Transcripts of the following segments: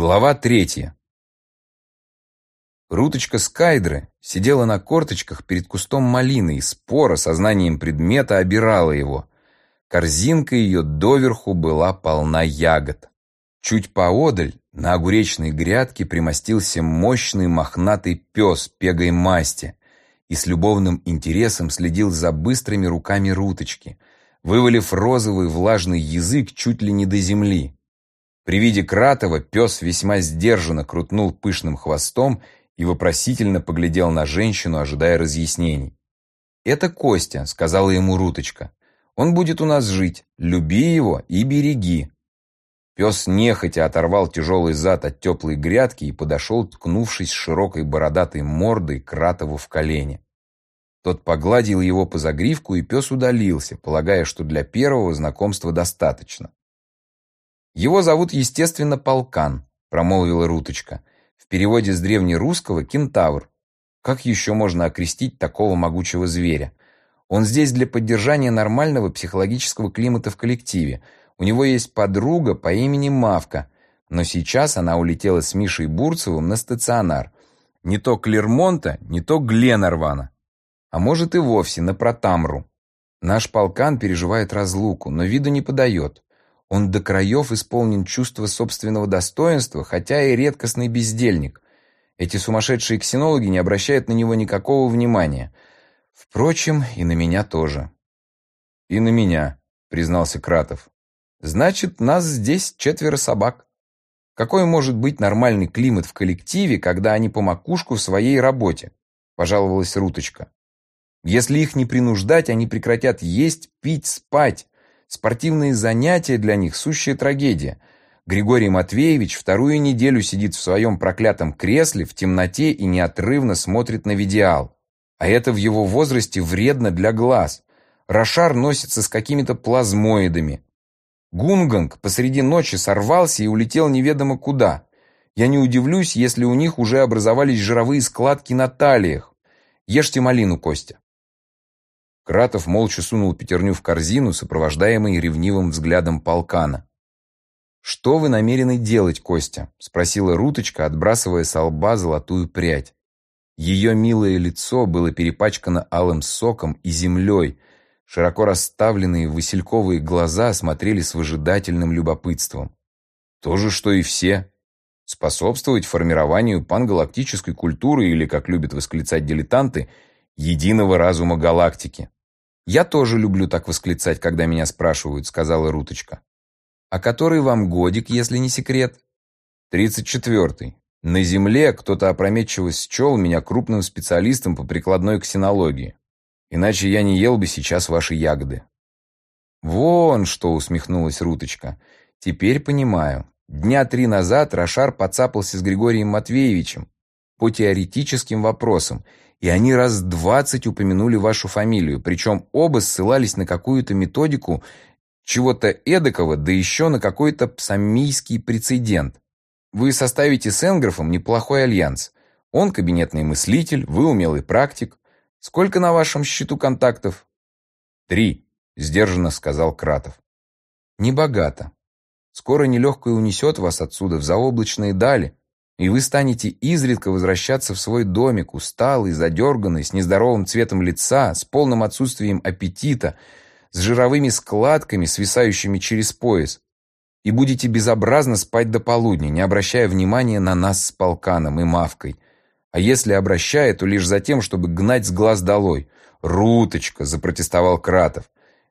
Глава третья. Руточка Скайдры сидела на корточках перед кустом малины и спора сознанием предмета обирала его. Корзинка ее доверху была полна ягод. Чуть поодаль, на огуречной грядке, примостился мощный мохнатый пес пегой масти и с любовным интересом следил за быстрыми руками Руточки, вывалив розовый влажный язык чуть ли не до земли. При виде Кратова пес весьма сдержанно крутнул пышным хвостом и вопросительно поглядел на женщину, ожидая разъяснений. «Это Костя», — сказала ему Руточка. «Он будет у нас жить. Люби его и береги». Пес нехотя оторвал тяжелый зад от теплой грядки и подошел, ткнувшись широкой бородатой мордой Кратову в колени. Тот погладил его по загривку, и пес удалился, полагая, что для первого знакомства достаточно. «Его зовут, естественно, Полкан», — промолвила Руточка. «В переводе с древнерусского — кентавр. Как еще можно окрестить такого могучего зверя? Он здесь для поддержания нормального психологического климата в коллективе. У него есть подруга по имени Мавка, но сейчас она улетела с Мишей Бурцевым на стационар. Не то Клермонта, не то Гленарвана. А может и вовсе на Протамру. Наш полкан переживает разлуку, но виду не подает. Он до краев исполнен чувства собственного достоинства, хотя и редкостный бездельник. Эти сумасшедшие ксенологи не обращают на него никакого внимания. Впрочем, и на меня тоже. «И на меня», — признался Кратов. «Значит, нас здесь четверо собак. Какой может быть нормальный климат в коллективе, когда они по макушку в своей работе?» — пожаловалась Руточка. «Если их не принуждать, они прекратят есть, пить, спать, Спортивные занятия для них – сущая трагедия. Григорий Матвеевич вторую неделю сидит в своем проклятом кресле в темноте и неотрывно смотрит на видеал. А это в его возрасте вредно для глаз. Рошар носится с какими-то плазмоидами. Гунганг посреди ночи сорвался и улетел неведомо куда. Я не удивлюсь, если у них уже образовались жировые складки на талиях. Ешьте малину, Костя. Кратов молча сунул пятерню в корзину, сопровождаемый ревнивым взглядом полкана. «Что вы намерены делать, Костя?» — спросила Руточка, отбрасывая с лба золотую прядь. Ее милое лицо было перепачкано алым соком и землей, широко расставленные васильковые глаза смотрели с выжидательным любопытством. То же, что и все. Способствовать формированию пангалактической культуры или, как любят восклицать дилетанты, единого разума галактики. «Я тоже люблю так восклицать, когда меня спрашивают», — сказала Руточка. «А который вам годик, если не секрет?» «Тридцать четвертый. На Земле кто-то опрометчиво счел меня крупным специалистом по прикладной ксенологии. Иначе я не ел бы сейчас ваши ягоды». «Вон что!» — усмехнулась Руточка. «Теперь понимаю. Дня три назад Рошар подцапался с Григорием Матвеевичем по теоретическим вопросам, и они раз двадцать упомянули вашу фамилию, причем оба ссылались на какую-то методику чего-то эдакого, да еще на какой-то псамийский прецедент. Вы составите с Энграфом неплохой альянс. Он кабинетный мыслитель, вы умелый практик. Сколько на вашем счету контактов? Три, сдержанно сказал Кратов. Небогато. Скоро нелегкое унесет вас отсюда в заоблачные дали, и вы станете изредка возвращаться в свой домик, усталый, задерганный, с нездоровым цветом лица, с полным отсутствием аппетита, с жировыми складками, свисающими через пояс, и будете безобразно спать до полудня, не обращая внимания на нас с полканом и мавкой. А если обращая, то лишь за тем, чтобы гнать с глаз долой. «Руточка!» – запротестовал Кратов.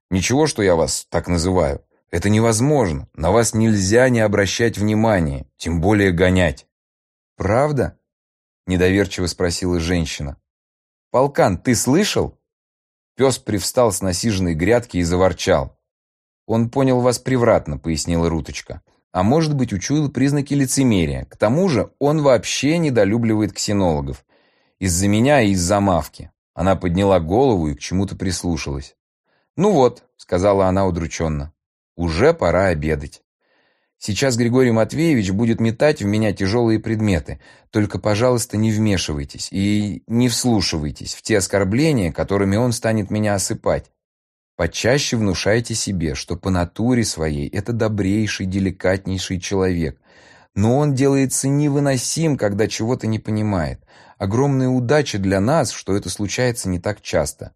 «Ничего, что я вас так называю. Это невозможно. На вас нельзя не обращать внимания, тем более гонять». «Правда?» – недоверчиво спросила женщина. «Полкан, ты слышал?» Пес привстал с насиженной грядки и заворчал. «Он понял вас превратно», – пояснила Руточка. «А может быть, учуял признаки лицемерия. К тому же он вообще недолюбливает ксенологов. Из-за меня и из-за мавки». Она подняла голову и к чему-то прислушалась. «Ну вот», — сказала она удрученно, — «уже пора обедать». Сейчас Григорий Матвеевич будет метать в меня тяжелые предметы. Только, пожалуйста, не вмешивайтесь и не вслушивайтесь в те оскорбления, которыми он станет меня осыпать. Почаще внушайте себе, что по натуре своей это добрейший, деликатнейший человек. Но он делается невыносим, когда чего-то не понимает. Огромная удача для нас, что это случается не так часто.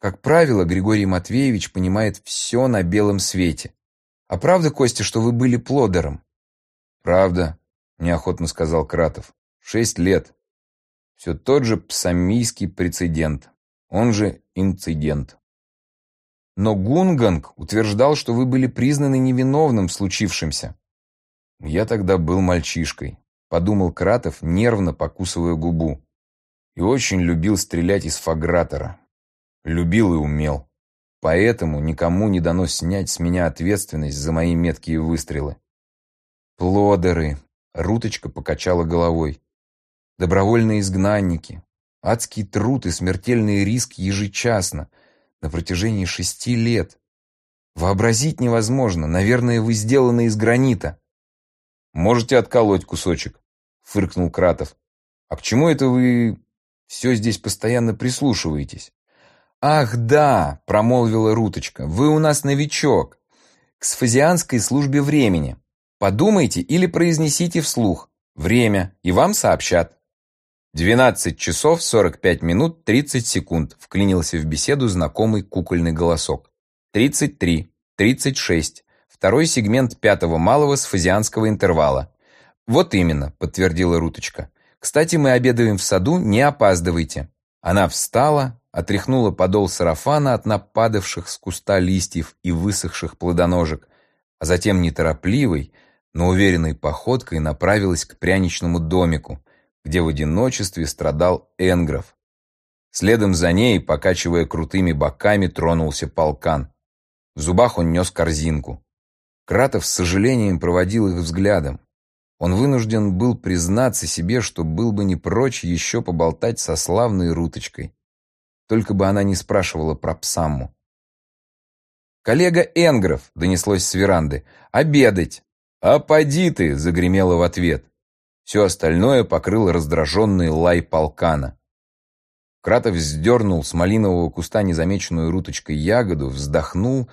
Как правило, Григорий Матвеевич понимает все на белом свете. А правда, Костя, что вы были плодером? Правда, неохотно сказал Кратов. Шесть лет. Все тот же псамийский прецедент, он же инцидент. Но Гунганг утверждал, что вы были признаны невиновным в случившемся. Я тогда был мальчишкой, подумал Кратов, нервно покусывая губу. И очень любил стрелять из фагратора. Любил и умел. Поэтому никому не дано снять с меня ответственность за мои меткие выстрелы. Плодеры. Руточка покачала головой. Добровольные изгнанники. Адский труд и смертельный риск ежечасно. На протяжении шести лет. Вообразить невозможно. Наверное, вы сделаны из гранита. Можете отколоть кусочек, фыркнул Кратов. А к чему это вы все здесь постоянно прислушиваетесь? «Ах, да!» – промолвила Руточка. «Вы у нас новичок. К сфазианской службе времени. Подумайте или произнесите вслух. Время, и вам сообщат». «Двенадцать часов сорок пять минут тридцать секунд», – вклинился в беседу знакомый кукольный голосок. «Тридцать три, тридцать шесть. Второй сегмент пятого малого сфазианского интервала». «Вот именно», – подтвердила Руточка. «Кстати, мы обедаем в саду, не опаздывайте». Она встала, отряхнула подол сарафана от нападавших с куста листьев и высохших плодоножек, а затем неторопливой, но уверенной походкой направилась к пряничному домику, где в одиночестве страдал Энгров. Следом за ней, покачивая крутыми боками, тронулся полкан. В зубах он нес корзинку. Кратов с сожалением проводил их взглядом. Он вынужден был признаться себе, что был бы не прочь еще поболтать со славной Руточкой. Только бы она не спрашивала про Псамму. «Коллега Энгров», — донеслось с веранды, — «обедать». «А поди ты», — загремело в ответ. Все остальное покрыл раздраженный лай полкана. Кратов сдернул с малинового куста незамеченную руточкой ягоду, вздохнул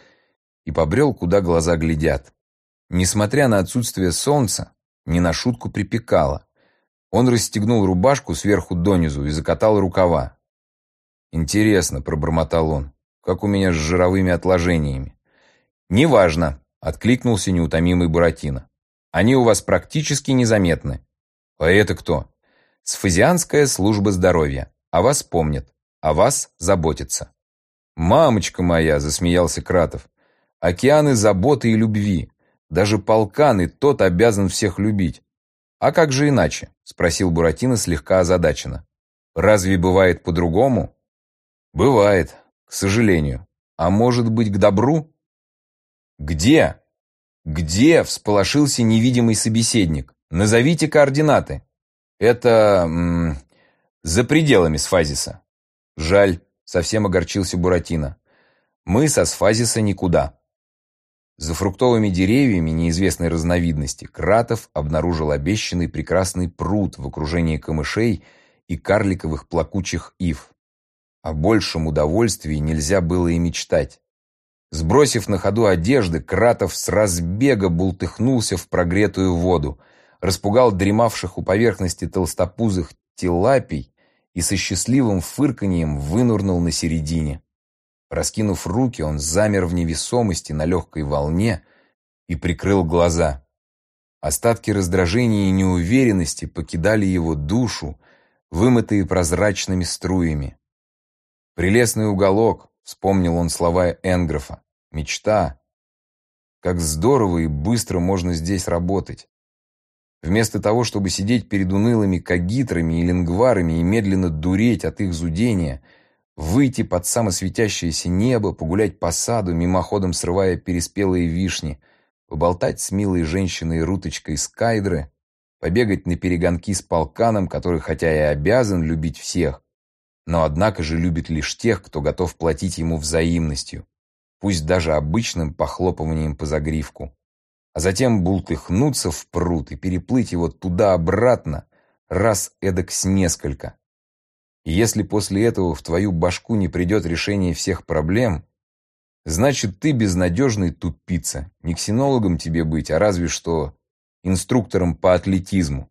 и побрел, куда глаза глядят. Несмотря на отсутствие солнца, не на шутку припекало. Он расстегнул рубашку сверху донизу и закатал рукава. «Интересно», — пробормотал он, — «как у меня с жировыми отложениями». «Неважно», — откликнулся неутомимый Буратино. «Они у вас практически незаметны». «А это кто?» «Сфазианская служба здоровья. О вас помнят. О вас заботятся». «Мамочка моя!» — засмеялся Кратов. «Океаны заботы и любви. Даже полкан и тот обязан всех любить». «А как же иначе?» — спросил Буратино слегка озадаченно. «Разве бывает по-другому?» Бывает, к сожалению. А может быть, к добру? Где? Где? Всполошился невидимый собеседник. Назовите координаты. Это... М -м, за пределами Сфазиса. Жаль, совсем огорчился Буратино. Мы со Сфазиса никуда. За фруктовыми деревьями неизвестной разновидности Кратов обнаружил обещанный прекрасный пруд в окружении камышей и карликовых плакучих ив. О большем удовольствии нельзя было и мечтать. Сбросив на ходу одежды, Кратов с разбега бултыхнулся в прогретую воду, распугал дремавших у поверхности толстопузых тилапий и со счастливым фырканьем вынурнул на середине. Раскинув руки, он замер в невесомости на легкой волне и прикрыл глаза. Остатки раздражения и неуверенности покидали его душу, вымытые прозрачными струями. Прелестный уголок, вспомнил он слова Энгрофа. Мечта. Как здорово и быстро можно здесь работать. Вместо того, чтобы сидеть перед унылыми кагитрами и лингварами и медленно дуреть от их зудения, выйти под самосветящееся небо, погулять по саду, мимоходом срывая переспелые вишни, поболтать с милой женщиной Руточкой Скайдры, побегать на перегонки с полканом, который хотя и обязан любить всех, но однако же любит лишь тех, кто готов платить ему взаимностью, пусть даже обычным похлопыванием по загривку, а затем бултыхнуться в пруд и переплыть его туда-обратно, раз эдак с несколько. И если после этого в твою башку не придет решение всех проблем, значит ты безнадежный тупица, не ксенологом тебе быть, а разве что инструктором по атлетизму.